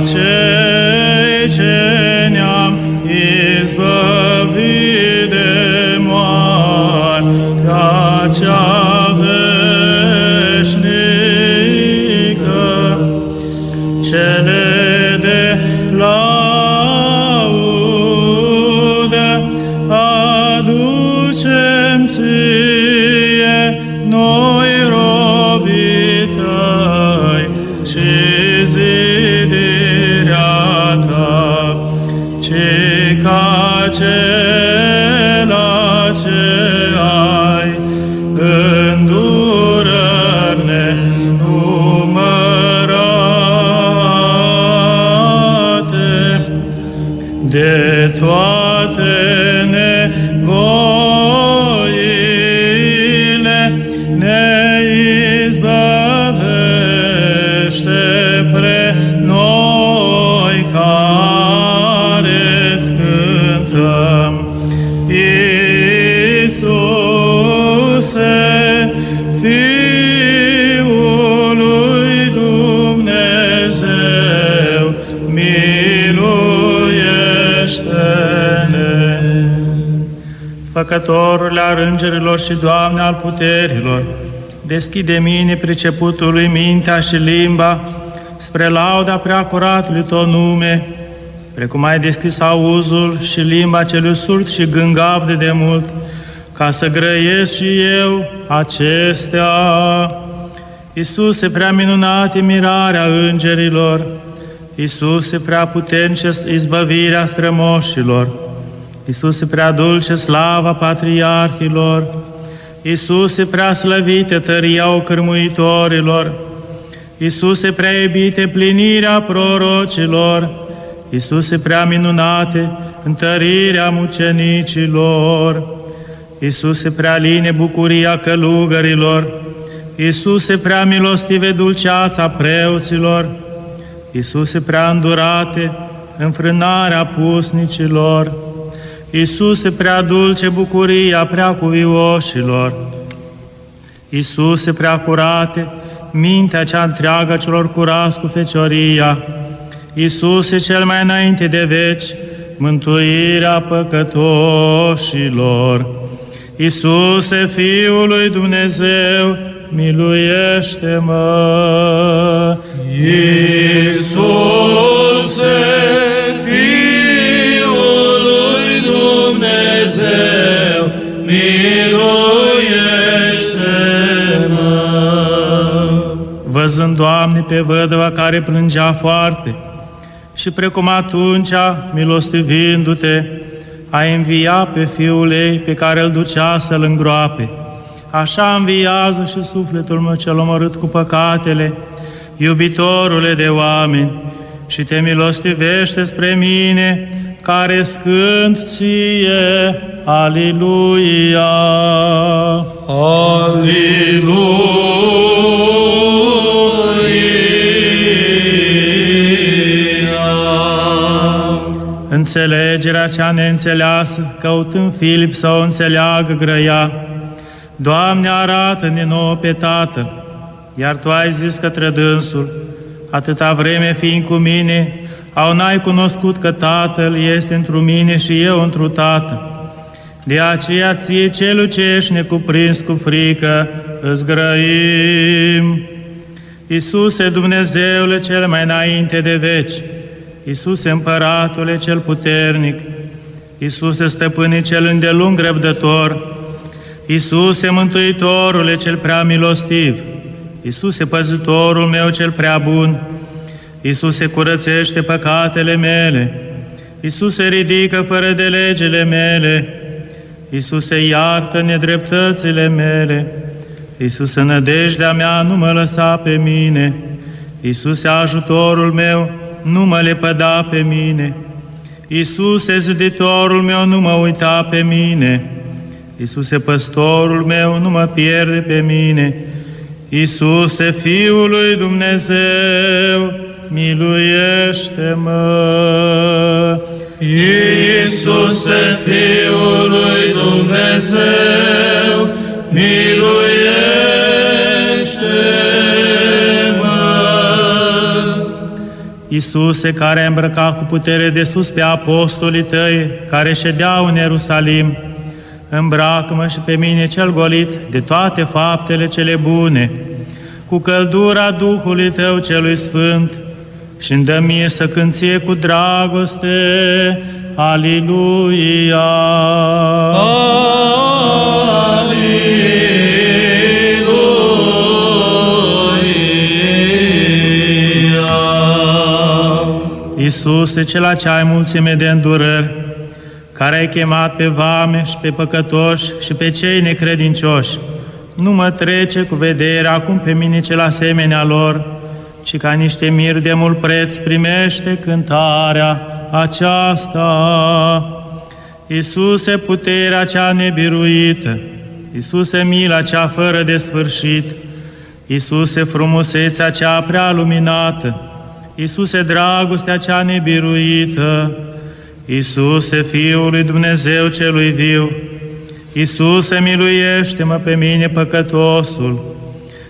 cei ce ne-am izbăvit Făcătorul al îngerilor și Doamne al puterilor, deschide mine priceputului mintea și limba spre lauda preacuratului Tău nume, precum ai deschis auzul și limba celui surd și gângav de demult, ca să grăiesc și eu acestea. Iisuse, prea minunate mirarea îngerilor, Iisuse, prea puternice izbăvirea strămoșilor, Iisuse, prea dulce slava patriarhilor, Iisuse, prea slăvite tăria ocârmuitorilor, Iisuse, prea iubite plinirea prorocilor, Iisuse, prea minunate întărirea mucenicilor, Iisuse, prea line bucuria călugărilor, Iisuse, prea milostive dulceața preoților, Iisuse, prea îndurate înfrânarea pusnicilor, Iisuse, prea dulce bucuria prea cuvioșilor, Iisuse, prea curate, mintea cea întreagă celor curați cu fecioria, Iisuse, cel mai înainte de veci, mântuirea păcătoșilor, Iisuse, Fiul lui Dumnezeu, miluiește-mă! Iisuse, Văzând, Doamne, pe vădăva care plângea foarte și precum atunci, milostivindu-te, a înviat pe Fiul ei pe care îl ducea să-l îngroape. Așa înviază și sufletul meu cel omorât cu păcatele, iubitorule de oameni, și te milostivește spre mine, care scânt ție, Aliluia! Aliluia! Înțelegerea cea neînțeleasă, căutând Filip să o înțeleagă grăia, Doamne, arată-ne nouă pe Tatăl, iar Tu ai zis către dânsul, atâta vreme fiind cu mine, au n-ai cunoscut că Tatăl este întru mine și eu întru Tatăl. De aceea ție celul ce ești necuprins cu frică, îți grăim. Iisuse, Dumnezeule cel mai înainte de veci, Iisuse, Împăratule cel puternic, Iisuse, Stăpânii cel îndelung răbdător, Iisuse, Mântuitorule cel prea milostiv, Iisuse, Păzitorul meu cel prea bun, Iisuse, curățește păcatele mele, Iisuse, ridică fără de legile mele. Iisuse, iartă nedreptățile mele. Iisuse, nădejdea mea, nu mă lăsa pe mine. Iisuse, ajutorul meu, nu mă lepăda pe mine. Iisuse, ziditorul meu, nu mă uita pe mine. Iisuse, păstorul meu, nu mă pierde pe mine. Iisuse, Fiul lui Dumnezeu, miluiește-mă! Iisuse, Fiul lui Dumnezeu, miluiește-mă! Iisuse, care a îmbrăcat cu putere de sus pe apostolii tăi, care ședeau în Ierusalim, îmbracă-mă și pe mine cel golit de toate faptele cele bune, cu căldura Duhului Tău celui Sfânt, și îndă mie să cânție cu dragoste. Aliluia! Iisuse, cela ce ai mulțime de îndurări, care ai chemat pe vame și pe păcătoși și pe cei necredincioși, nu mă trece cu vederea acum pe mine cel asemenea lor, ci ca niște miri de mult preț primește cântarea aceasta. Iisuse, puterea cea nebiruită, Iisuse, mila cea fără de sfârșit, Iisuse, frumusețea cea prea luminată, Iisuse, dragostea cea nebiruită, Iisuse, Fiul lui Dumnezeu celui viu, Iisuse, miluiește-mă pe mine păcătosul,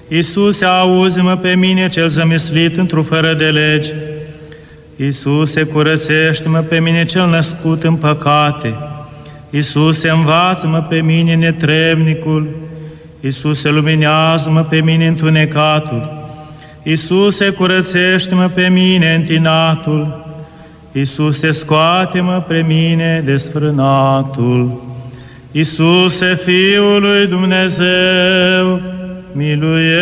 Iisuse, auzi-mă pe mine cel zămislit într-o fără de legi, Iisuse, curățește-mă pe mine cel născut în păcate, Iisuse, învață-mă pe mine netrebnicul, Iisuse, luminează-mă pe mine întunecatul, Iisuse, curățește-mă pe mine întinatul, Iisuse, scoate-mă pe mine desfrânatul. Iisuse, Fiul lui Dumnezeu, miluiește-mă!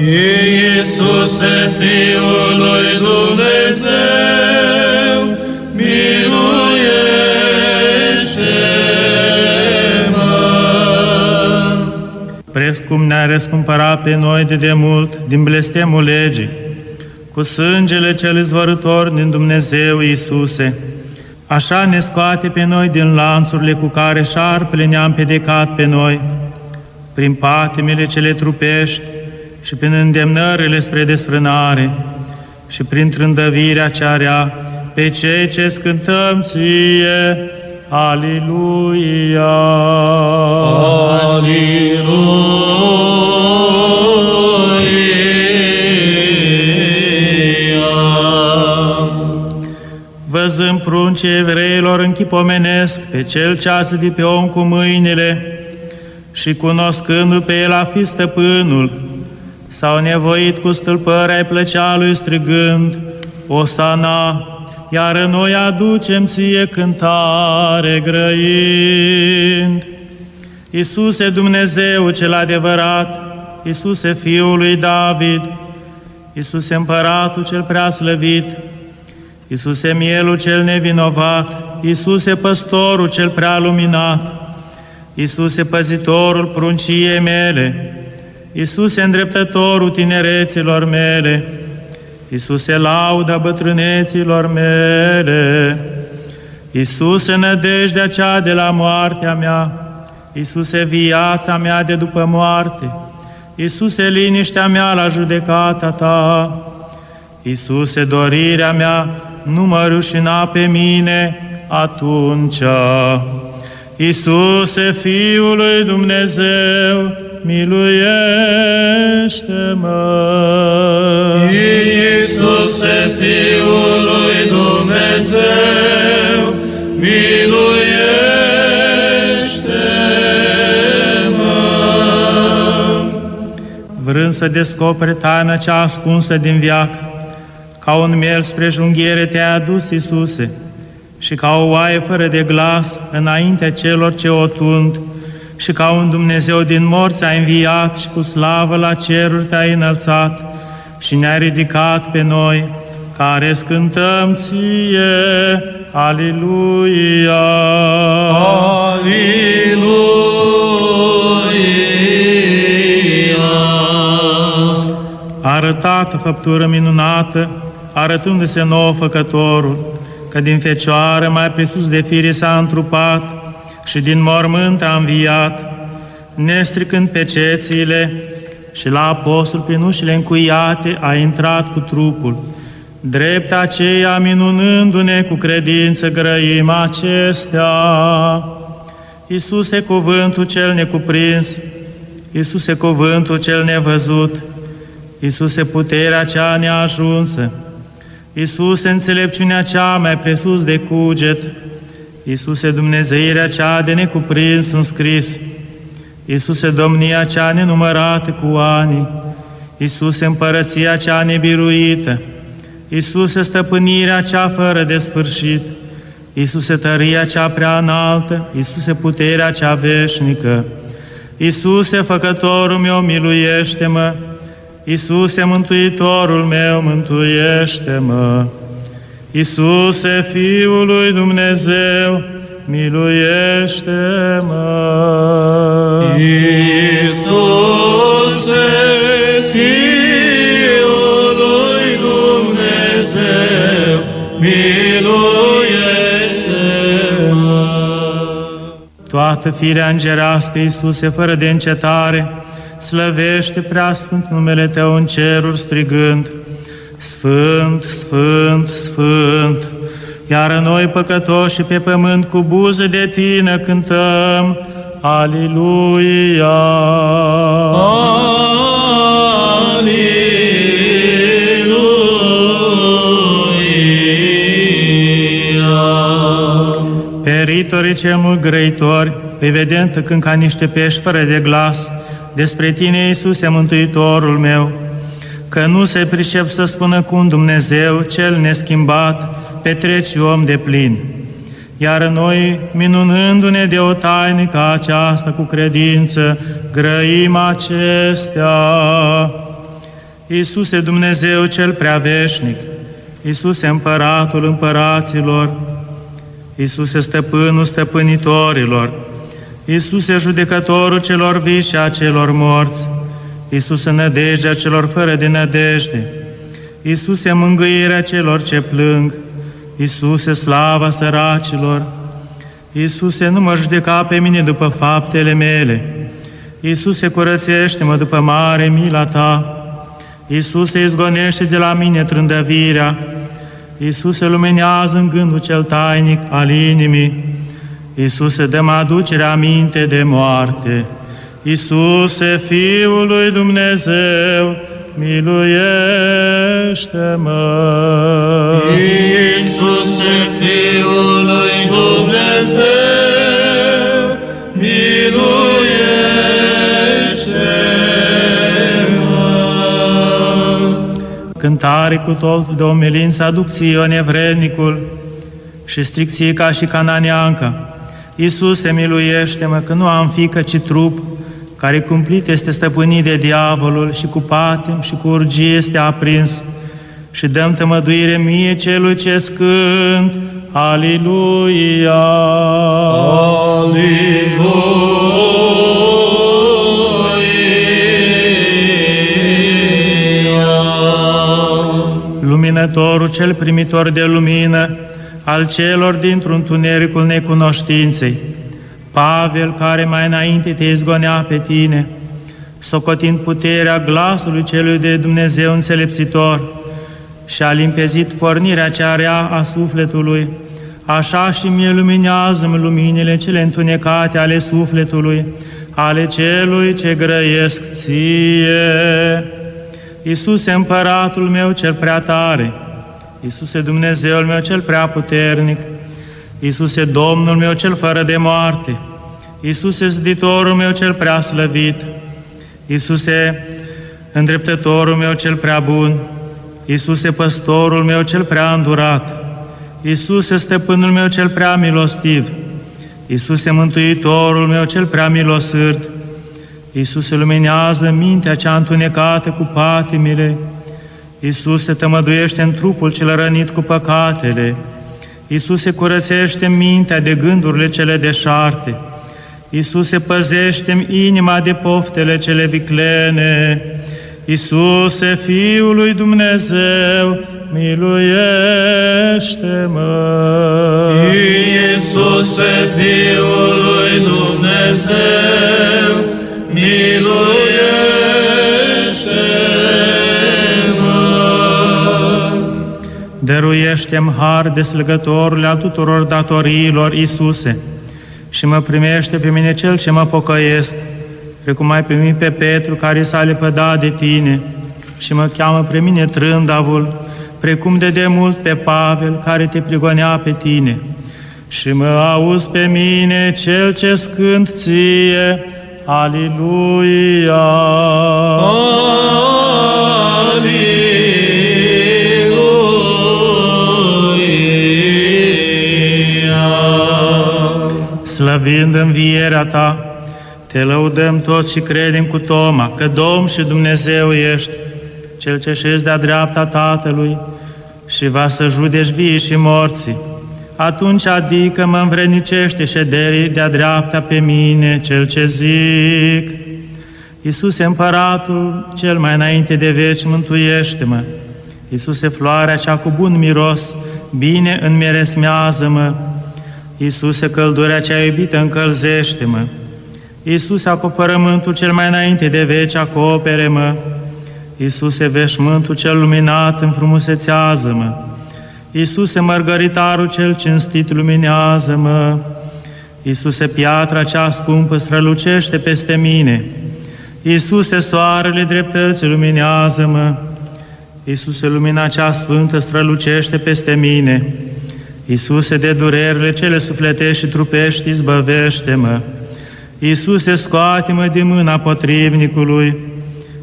Iisuse, Fiul lui Dumnezeu, ne-a răscumpărat pe noi de demult din blestemul legii, cu sângele cel izvorător din Dumnezeu Iisuse, așa ne scoate pe noi din lanțurile cu care șarpele ne-am pedecat pe noi, prin patimile cele trupești și prin îndemnările spre desfrânare și prin trândăvirea cea rea pe cei ce scântăm ție. Aliluia! Văzând pruncii evreilor închipomenesc pe cel ce a zidit pe om cu mâinile și cunoscându pe el a fi stăpânul, s-au nevoit cu stâlpări ai plăcea lui strigând, Osana, iar noi aducem ție cântare grăind. Iisuse Dumnezeu cel adevărat, Iisuse Fiul lui David, Iisuse Împăratul cel prea slăvit, Iisuse Mielul cel nevinovat, Iisuse Păstorul cel prea luminat, Iisuse Păzitorul prunciei mele, Iisuse îndreptătorul tinereților mele, Iisuse lauda bătrâneților mele, Iisuse nădejdea cea de la moartea mea, Iisuse viața mea de după moarte, Iisuse liniștea mea la judecata Ta, Iisuse dorirea mea nu mă rușina pe mine atunci. Iisuse, Fiul lui Dumnezeu, miluiește-mă! Iisuse, Fiul lui Dumnezeu, miluiește-mă! Vrând să descoperi taina cea ascunsă din viac, ca un miel spre junghiere te-ai adus, Iisuse, și ca o oaie fără de glas înaintea celor ce o tund, și ca un Dumnezeu din morți ai înviat și cu slavă la ceruri te-ai înălțat și ne-ai ridicat pe noi care scântăm ție, Aliluia! Aliluia! arătată făptură minunată, arătându-se nouă făcătorul, că din fecioară mai presus de fire s-a întrupat și din mormânt a înviat, nestricând pecețile și la apostol prin ușile încuiate a intrat cu trupul. Drept aceea, minunându-ne cu credință, grăim acestea. Iisuse, cuvântul cel necuprins, Iisuse, cuvântul cel nevăzut, Iisuse, puterea cea neajunsă, Iisuse, înțelepciunea cea mai presus de cuget, Iisuse, Dumnezeirea cea de necuprins în scris, Iisuse, domnia cea nenumărată cu ani, Iisuse, împărăția cea nebiruită, Iisuse, stăpânirea cea fără de sfârșit, Iisuse, tăria cea prea înaltă, Iisuse, puterea cea veșnică, Iisuse, făcătorul meu, miluiește-mă, Iisuse, Mântuitorul meu, mântuiește-mă! Iisuse, Fiul lui Dumnezeu, miluiește-mă! Iisuse, Fiul lui Dumnezeu, miluiește-mă! Toată firea îngerească, Iisuse, fără de încetare, slăvește preasfânt numele Tău în ceruri strigând, Sfânt, Sfânt, Sfânt, iar noi păcătoși pe pământ cu buze de Tine cântăm, Aliluia! Aliluia! Peritorii cei mult grăitori, evident când ca niște pești fără de glas, despre Tine, Iisuse, Mântuitorul meu, că nu se pricep să spună cum Dumnezeu, Cel neschimbat, petreci om de plin. Iar noi, minunându-ne de o taină ca aceasta cu credință, grăim acestea. Iisuse Dumnezeu cel prea veșnic, Iisuse Împăratul împăraților, Iisuse Stăpânul stăpânitorilor, Iisuse judecătorul celor vii și a celor morți, Iisuse nădejdea celor fără de nădejde, Iisuse mângâierea celor ce plâng, Iisuse slava săracilor, Iisuse nu mă judeca pe mine după faptele mele, Iisuse curățește-mă după mare mila Ta, Iisuse izgonește de la mine trândăvirea, Iisuse luminează în gândul cel tainic al inimii, Iisuse dă-mă aducerea aminte de moarte, Iisuse, Fiul lui Dumnezeu, miluiește-mă! Iisuse, Fiul lui Dumnezeu, miluiește-mă! Cântare cu tot de omelință aduc Sion evrenicul și stricție ca și cananeanca. Iisuse, miluiește-mă, că nu am fică, ci trup, care cumplit este stăpânit de diavolul și cu patim și cu urgie este aprins. Și dăm tămăduire mie celui ce scânt. Aliluia! Aliluia! Luminătorul cel primitor de lumină, al celor dintr-un tunericul necunoștinței, Pavel, care mai înainte te izgonea pe tine, socotind puterea glasului celui de Dumnezeu înțelepțitor și a limpezit pornirea cea rea a sufletului, așa și mie luminează-mi luminile cele întunecate ale sufletului, ale celui ce grăiesc ție. Iisuse, împăratul meu cel prea tare, Iisuse, Dumnezeul meu cel prea puternic, Iisuse, Domnul meu cel fără de moarte, Iisuse, zditorul meu cel prea slăvit, Iisuse, îndreptătorul meu cel prea bun, Iisuse, păstorul meu cel prea îndurat, Iisuse, stăpânul meu cel prea milostiv, Iisuse, mântuitorul meu cel prea milosârd, Iisuse, luminează mintea cea întunecată cu patimile, Iisuse, tămăduiește în trupul cel rănit cu păcatele. Iisuse, curățește mintea de gândurile cele deșarte. Iisuse, păzește inima de poftele cele viclene. Iisuse, Fiul lui Dumnezeu, miluiește-mă! Iisuse, Fiul lui Dumnezeu, miluiește-mă! Dăruiește-mi har slăgătorule al tuturor datoriilor, Iisuse, și mă primește pe mine cel ce mă pocăiesc, precum ai primit pe Petru care s-a lepădat de tine și mă cheamă pe mine trândavul, precum de demult pe Pavel care te prigonea pe tine. Și mă auzi pe mine cel ce scânt ție, Aliluia! Aleluia! Slăvind învierea ta, te lăudăm toți și credem cu Toma că Domn și Dumnezeu ești, Cel ce șezi de-a dreapta Tatălui și va să judeci vii și morții. Atunci adică mă învrenicește șederii de-a dreapta pe mine, Cel ce zic. Iisuse Împăratul, cel mai înainte de veci, mântuiește-mă. Iisuse floarea cea cu bun miros, bine înmiresmează-mă. Iisuse căldurea cea iubită, încălzește-mă. Iisuse acopărământul cel mai înainte de veci, acopere-mă. Iisuse veșmântul cel luminat, înfrumusețează-mă. Iisuse mărgăritarul cel cinstit, luminează-mă. Iisuse piatra cea scumpă, strălucește peste mine. Iisuse soarele dreptății, luminează-mă. Iisuse lumina cea sfântă, strălucește peste mine. Iisuse de durerile cele sufletești și trupești, izbăvește-mă. Iisuse, scoate-mă din mâna potrivnicului.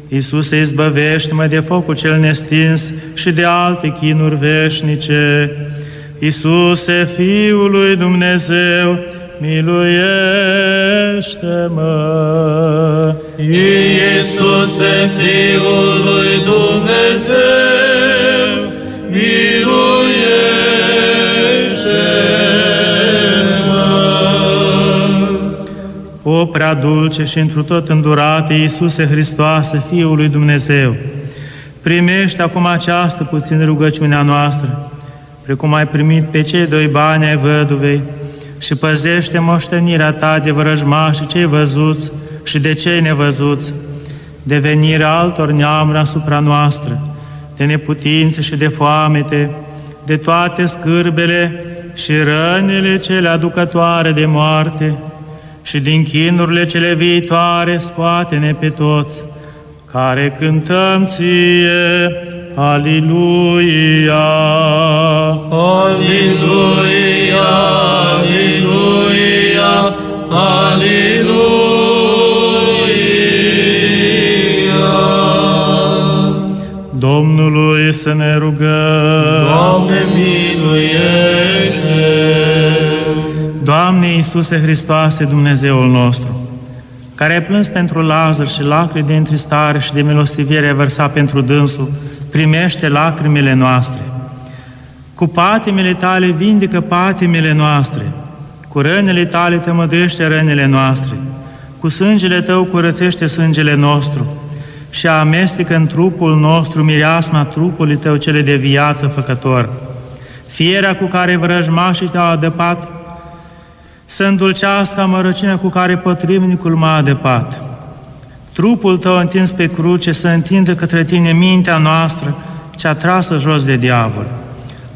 Iisuse, izbăvește-mă de focul cel nestins și de alte chinuri veșnice. Iisuse, Fiul lui Dumnezeu, miluiește-mă! Iisuse, Fiul lui Dumnezeu, O prea dulce și întru tot îndurate Iisuse Hristoase, Fiul lui Dumnezeu, primește acum această puțină rugăciunea noastră, precum ai primit pe cei doi bani ai văduvei, și păzește moștenirea ta de vrăjmași cei văzuți și de cei nevăzuți, de venirea altor neamuri asupra noastră, de neputințe și de foamete, de toate scârbele și rănile cele aducătoare de moarte, și din chinurile cele viitoare scoate-ne pe toți, care cântăm ție, Aliluia! Aleluia, aleluia, aleluia. Domnului să ne rugăm! Doamne, miluiește! Doamne Iisuse Hristoase, Dumnezeul nostru, care ai plâns pentru Lazar și lacrimi de întristare și de milostivire ai vărsat pentru dânsul, primește lacrimile noastre. Cu patimile tale vindică patimile noastre, cu rănile tale tămăduiește rănile noastre, cu sângele tău curățește sângele nostru și amestecă în trupul nostru mireasma trupului tău cele de viață făcător. Fierea cu care vrăjmașii te-au adăpat, să îndulcească amărăciunea cu care potrivnicul m-a adăpat. Trupul tău întins pe cruce să întindă către tine mintea noastră cea trasă jos de diavol.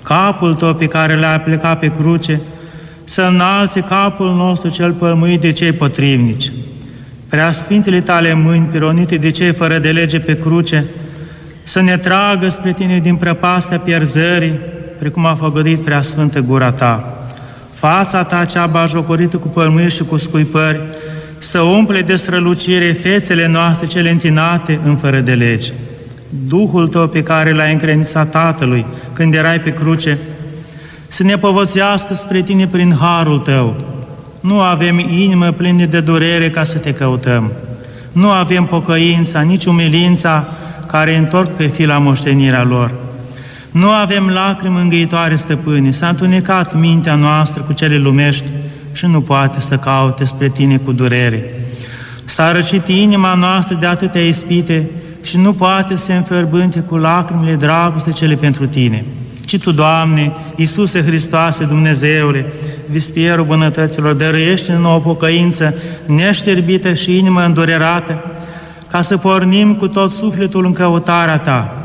Capul tău pe care l-ai plecat pe cruce să înalțe capul nostru cel pămâit de cei potrivnici. Prea sfințele tale mâini pironite de cei fără de lege pe cruce, să ne tragă spre tine din prăpastea pierzării, precum a făgădit prea sfântă gura ta fața ta cea bajocorită cu pălmâi și cu scuipări, să umple de strălucire fețele noastre cele întinate în fără de lege. Duhul tău pe care l-ai încredințat Tatălui când erai pe cruce, să ne povățească spre tine prin harul tău. Nu avem inimă plină de durere ca să te căutăm. Nu avem pocăința, nici umilința care întorc pe fila moștenirea lor. Nu avem lacrimi îngăitoare, stăpâne, s-a întunecat mintea noastră cu cele lumești și nu poate să caute spre tine cu durere. S-a răcit inima noastră de atâtea ispite și nu poate să se înfărbânte cu lacrimile dragoste cele pentru tine. Ci Tu, Doamne, Iisuse Hristoase, Dumnezeule, vistierul bunătăților, dăruiește în o pocăință neșterbită și inimă îndurerată, ca să pornim cu tot sufletul în căutarea Ta,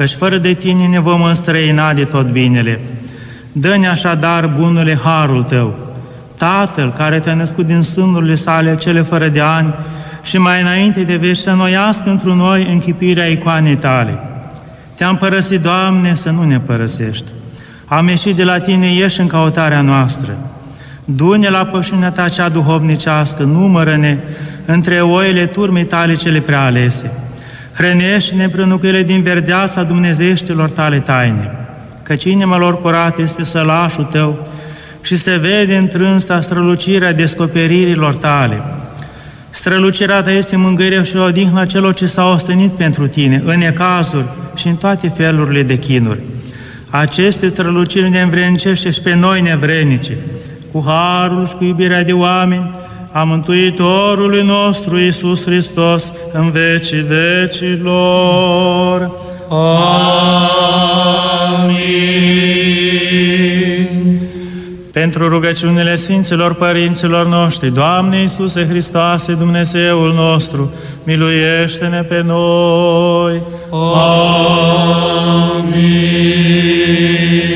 căci fără de Tine ne vom înstrăina de tot binele. Dă-ne așadar bunule harul Tău, Tatăl care Te-a născut din sânurile sale cele fără de ani și mai înainte de vești să noiască într noi închipirea icoanei Tale. Te-am părăsit, Doamne, să nu ne părăsești. Am ieșit de la Tine, ieși în căutarea noastră. Du-ne la pășunea Ta cea duhovnicească, numără-ne între oile turmei Tale cele prea alese. Hrănește-ne prănucurile din verdeața Dumnezeieștilor Tale taine, căci inima lor curată este sălașul Tău și se vede întrânsta strălucirea descoperirilor Tale. Strălucirea Ta este mângâierea și odihna celor ce s-au ostenit pentru Tine, în ecazuri și în toate felurile de chinuri. Aceste străluciri ne învrednicește și pe noi nevrenice, cu harul și cu iubirea de oameni, a Mântuitorului nostru Iisus Hristos în vecii vecilor. Amin. Pentru rugăciunile Sfinților Părinților noștri, Doamne Iisuse Hristoase, Dumnezeul nostru, miluiește-ne pe noi. Amin.